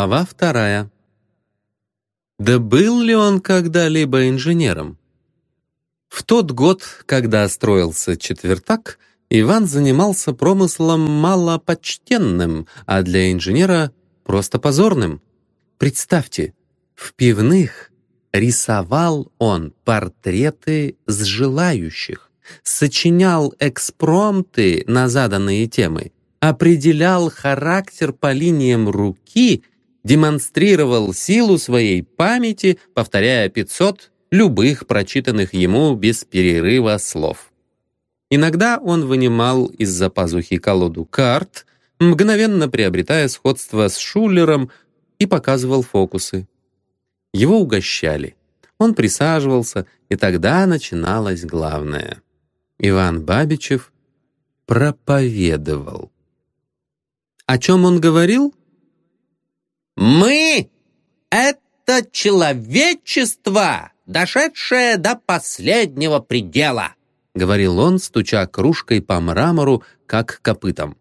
Глава вторая. Да был ли он когда-либо инженером? В тот год, когда строился четвертак, Иван занимался промыслом малопочтенным, а для инженера просто позорным. Представьте, в пивных рисовал он портреты с желающих, сочинял экспромты на заданные темы, определял характер по линиям руки, демонстрировал силу своей памяти, повторяя 500 любых прочитанных ему без перерыва слов. Иногда он вынимал из-за пазухи колоду карт, мгновенно приобретая сходство с Шулером и показывал фокусы. Его угощали. Он присаживался, и тогда начиналось главное. Иван Бабичев проповедовал. О чем он говорил? «Мы — это человечество, дошедшее до последнего предела», — говорил он, стуча кружкой по мрамору, как копытом.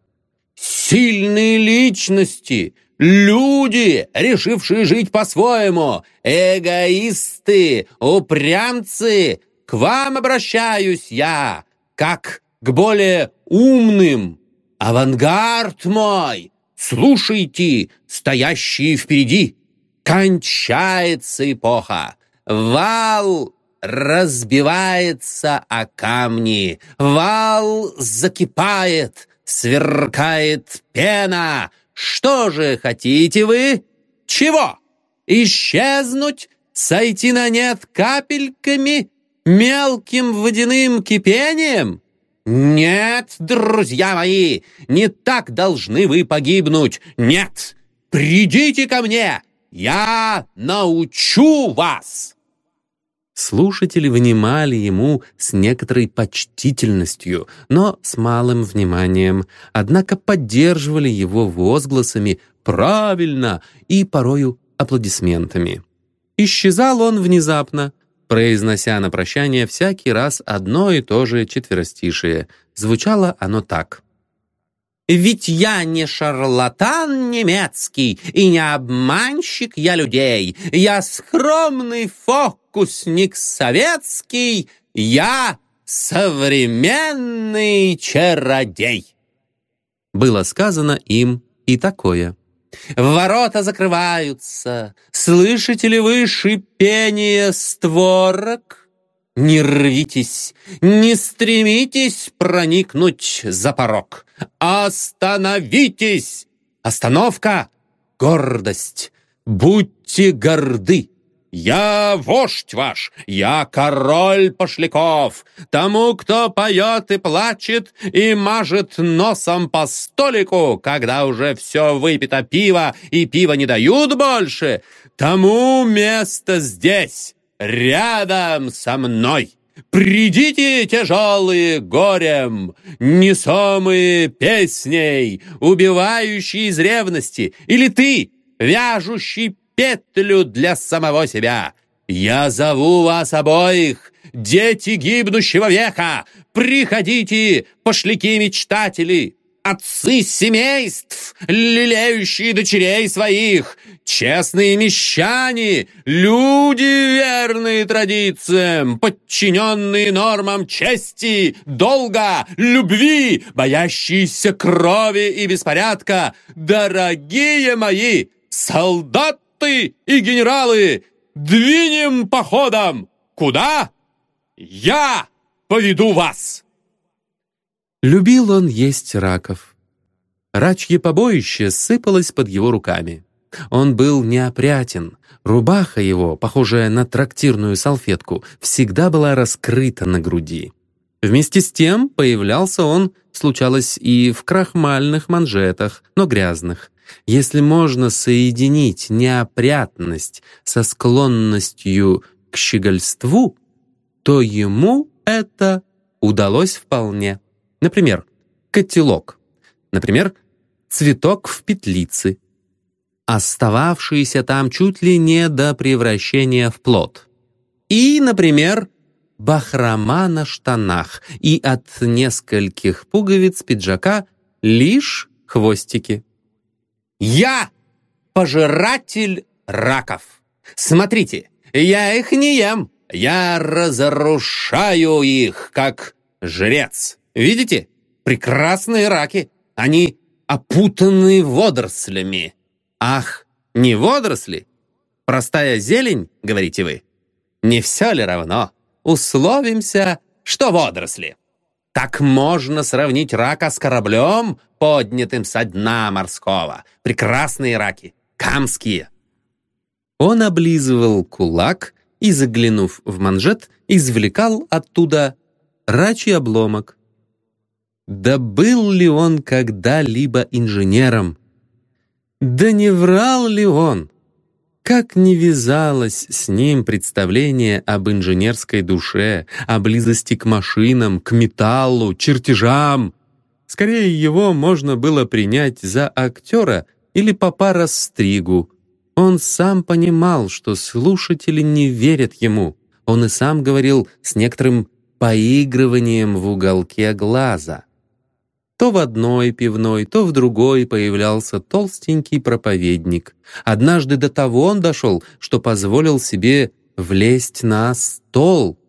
«Сильные личности, люди, решившие жить по-своему, эгоисты, упрямцы, к вам обращаюсь я, как к более умным, Авангард мой! Слушайте, стоящие впереди! Кончается эпоха! Вал разбивается о камни! Вал закипает, сверкает пена! Что же хотите вы? Чего? Исчезнуть? Сойти на нет капельками? Мелким водяным кипением? «Нет, друзья мои, не так должны вы погибнуть! Нет! Придите ко мне! Я научу вас!» Слушатели внимали ему с некоторой почтительностью, но с малым вниманием, однако поддерживали его возгласами «правильно» и порою аплодисментами. Исчезал он внезапно, произнося на прощание всякий раз одно и то же четверостишие. Звучало оно так. «Ведь я не шарлатан немецкий и не обманщик я людей. Я скромный фокусник советский, я современный чародей». Было сказано им и такое. Ворота закрываются. Слышите ли вы шипение створок? Не рвитесь, не стремитесь проникнуть за порог. Остановитесь! Остановка — гордость. Будьте горды. «Я вождь ваш, я король пошляков, тому, кто поет и плачет и мажет носом по столику, когда уже все выпито пиво и пива не дают больше, тому место здесь, рядом со мной». Придите, тяжелые горем, несомые песней, убивающие из ревности, или ты, вяжущий петлю для самого себя. Я зову вас обоих, дети гибнущего века, приходите, пошляки-мечтатели, отцы семейств, лелеющие дочерей своих, честные мещане, люди, верные традициям, подчиненные нормам чести, долга, любви, боящиеся крови и беспорядка, дорогие мои, солдаты, лорды и генералы, двинем походом! Куда? Я поведу вас!» Любил он есть раков. Рачье побоище сыпалось под его руками. Он был неопрятен. Рубаха его, похожая на трактирную салфетку, всегда была раскрыта на груди. Вместе с тем появлялся он, случалось, и в крахмальных манжетах, но грязных, если можно соединить неопрятность со склонностью к щегольству, то ему это удалось вполне. Например, котелок. Например, цветок в петлице. Остававшийся там чуть ли не до превращения в плод. И, например, бахрома на штанах и от нескольких пуговиц пиджака лишь хвостики. Я пожиратель раков. Смотрите, я их не ем, я разрушаю их, как жрец. Видите? Прекрасные раки. Они опутаны водорослями. Ах, не водоросли? Простая зелень, говорите вы? Не все ли равно? Условимся, что водоросли. Так можно сравнить рака с кораблем, поднятым со дна морского. Прекрасные раки, камские. Он облизывал кулак и, заглянув в манжет, извлекал оттуда рачий обломок. Да был ли он когда-либо инженером? Да не врал ли он? Как не вязалось с ним представление об инженерской душе, о близости к машинам, к металлу, чертежам. Скорее его можно было принять за актера или попа Растригу. Он сам понимал, что слушатели не верят ему. Он и сам говорил с некоторым поигрыванием в уголке глаза. То в одной пивной, то в другой появлялся толстенький проповедник. Однажды до того он дошел, что позволил себе влезть на стол.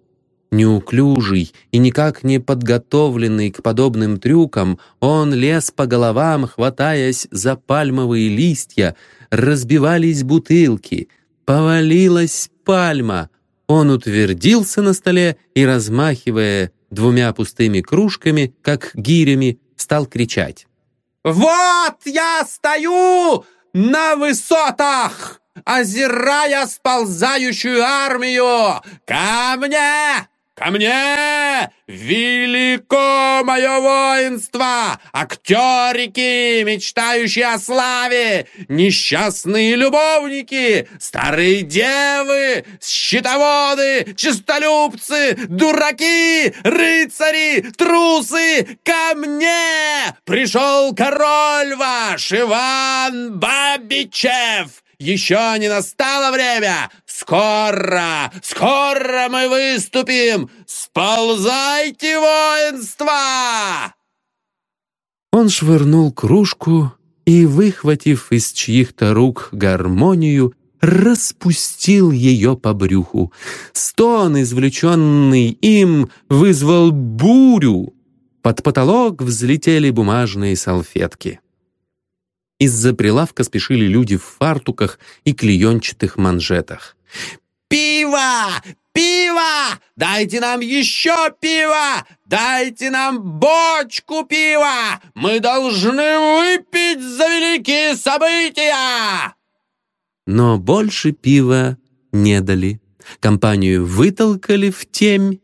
Неуклюжий и никак не подготовленный к подобным трюкам, он лез по головам, хватаясь за пальмовые листья, разбивались бутылки, повалилась пальма. Он утвердился на столе и, размахивая двумя пустыми кружками, как гирями, стал кричать. «Вот я стою на высотах, озирая сползающую армию! Ко мне! Ко мне! Велико мое воинство! Актерики, мечтающие о славе! Несчастные любовники! Старые девы! Щитоводы! Чистолюбцы! Дураки! Рыцари! Трусы! Ко мне! Пришел король ваш Иван Бабичев! Еще не настало время! Скоро! Скоро мы выступим! Сползайте, воинство!» Он швырнул кружку и, выхватив из чьих-то рук гармонию, распустил ее по брюху. Стон, извлеченный им, вызвал бурю. Под потолок взлетели бумажные салфетки. Из-за прилавка спешили люди в фартуках и клеенчатых манжетах. «Пиво! Пиво! Дайте нам еще пиво! Дайте нам бочку пива! Мы должны выпить за великие события!» Но больше пива не дали. Компанию вытолкали в темь,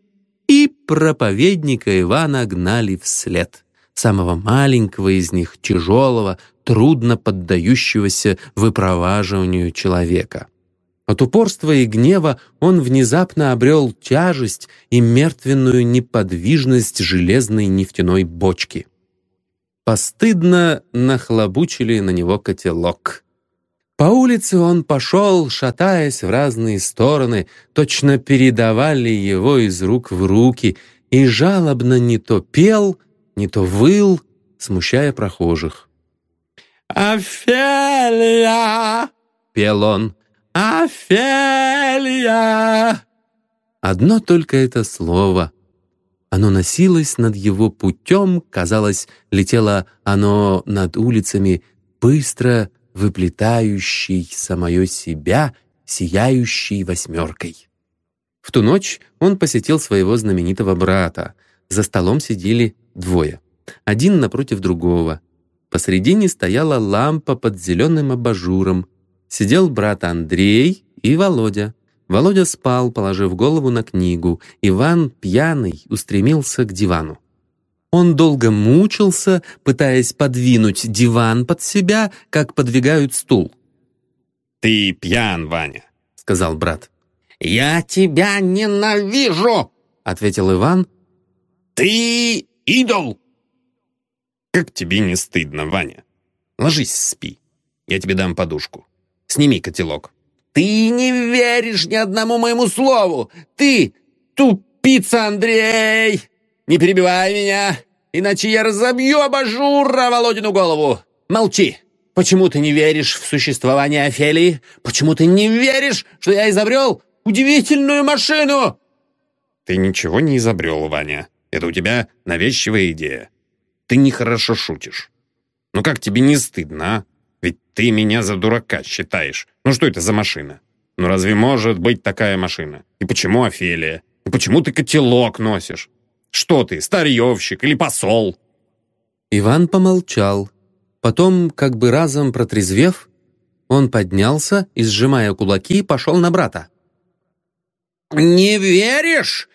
и проповедника Ивана гнали вслед. Самого маленького из них, тяжелого, трудно поддающегося выпроваживанию человека. От упорства и гнева он внезапно обрел тяжесть и мертвенную неподвижность железной нефтяной бочки. Постыдно нахлобучили на него котелок. По улице он пошел, шатаясь в разные стороны, точно передавали его из рук в руки, и жалобно не то пел, не то выл, смущая прохожих. «Офелия!» — пел он. «Офелия!» Одно только это слово. Оно носилось над его путем, казалось, летело оно над улицами, быстро выплетающей самое себя, сияющей восьмеркой. В ту ночь он посетил своего знаменитого брата. За столом сидели двое, один напротив другого. Посредине стояла лампа под зеленым абажуром. Сидел брат Андрей и Володя. Володя спал, положив голову на книгу. Иван, пьяный, устремился к дивану. Он долго мучился, пытаясь подвинуть диван под себя, как подвигают стул. «Ты пьян, Ваня», — сказал брат. «Я тебя ненавижу!» — ответил Иван. «Ты идол!» «Как тебе не стыдно, Ваня? Ложись, спи. Я тебе дам подушку. Сними котелок». «Ты не веришь ни одному моему слову! Ты тупица, Андрей! Не перебивай меня, иначе я разобью абажура Володину голову! Молчи! Почему ты не веришь в существование Офелии? Почему ты не веришь, что я изобрел удивительную машину?» «Ты ничего не изобрел, Ваня. Это у тебя навязчивая идея. Ты нехорошо шутишь. Ну как тебе не стыдно, а? Ведь ты меня за дурака считаешь. Ну что это за машина? Ну разве может быть такая машина? И почему Офелия? И почему ты котелок носишь? Что ты, старьевщик или посол?» Иван помолчал. Потом, как бы разом протрезвев, он поднялся и, сжимая кулаки, пошел на брата. «Не веришь?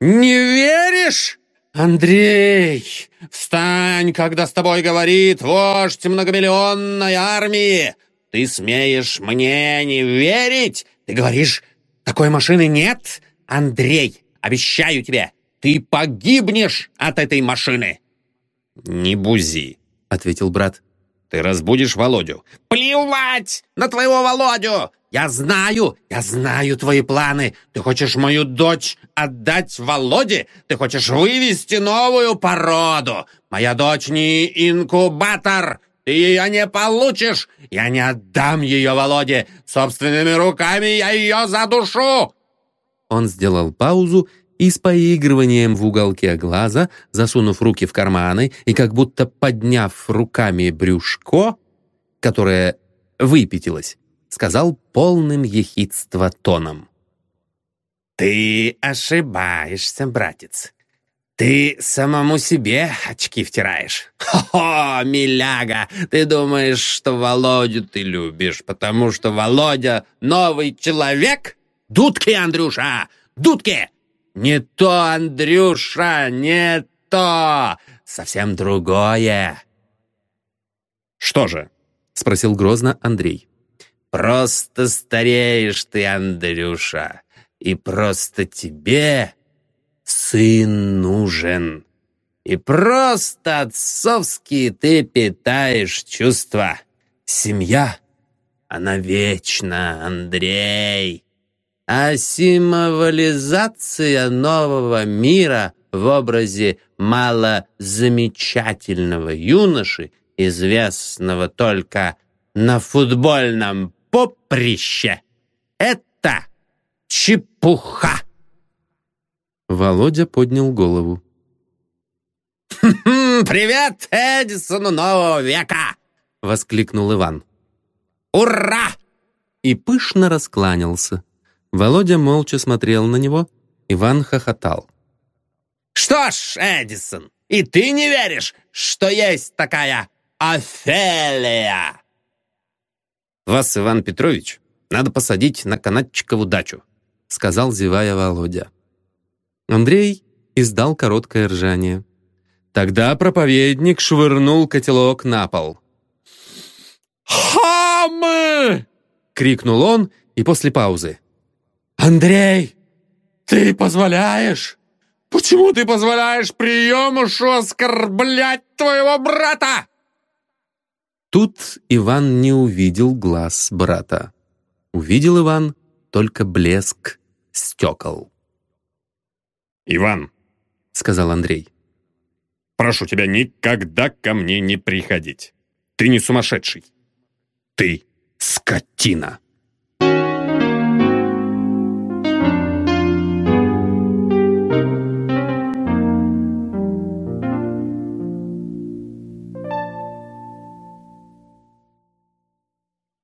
Не веришь? Андрей, встань, когда с тобой говорит вождь многомиллионной армии! Ты смеешь мне не верить? Ты говоришь, такой машины нет? Андрей, обещаю тебе, ты погибнешь от этой машины!» «Не бузи», — ответил брат. «Ты разбудишь Володю». «Плевать на твоего Володю! Я знаю, я знаю твои планы. Ты хочешь мою дочь отдать Володе? Ты хочешь вывести новую породу? Моя дочь не инкубатор. Ты ее не получишь. Я не отдам ее Володе. Собственными руками я ее задушу. Он сделал паузу и с поигрыванием в уголке глаза, засунув руки в карманы и как будто подняв руками брюшко, которое выпятилось, сказал полным ехидства тоном. «Ты ошибаешься, братец. Ты самому себе очки втираешь. Хо-хо, миляга, ты думаешь, что Володю ты любишь, потому что Володя новый человек? Дудки, Андрюша, дудки! Не то, Андрюша, не то! Совсем другое!» «Что же?» — спросил грозно Андрей. Просто стареешь ты, Андрюша, и просто тебе сын нужен. И просто отцовские ты питаешь чувства. Семья, она вечна, Андрей. А символизация нового мира в образе малозамечательного юноши, известного только на футбольном поприще. Это чепуха!» Володя поднял голову. «Привет Эдисону нового века!» — воскликнул Иван. «Ура!» И пышно раскланялся. Володя молча смотрел на него. Иван хохотал. «Что ж, Эдисон, и ты не веришь, что есть такая Офелия?» «Вас, Иван Петрович, надо посадить на канатчикову дачу», сказал, зевая Володя. Андрей издал короткое ржание. Тогда проповедник швырнул котелок на пол. «Хамы!» — крикнул он и после паузы. «Андрей, ты позволяешь? Почему ты позволяешь приемушу оскорблять твоего брата?» Тут Иван не увидел глаз брата. Увидел Иван только блеск стекол. «Иван», — сказал Андрей, — «прошу тебя никогда ко мне не приходить. Ты не сумасшедший. Ты скотина».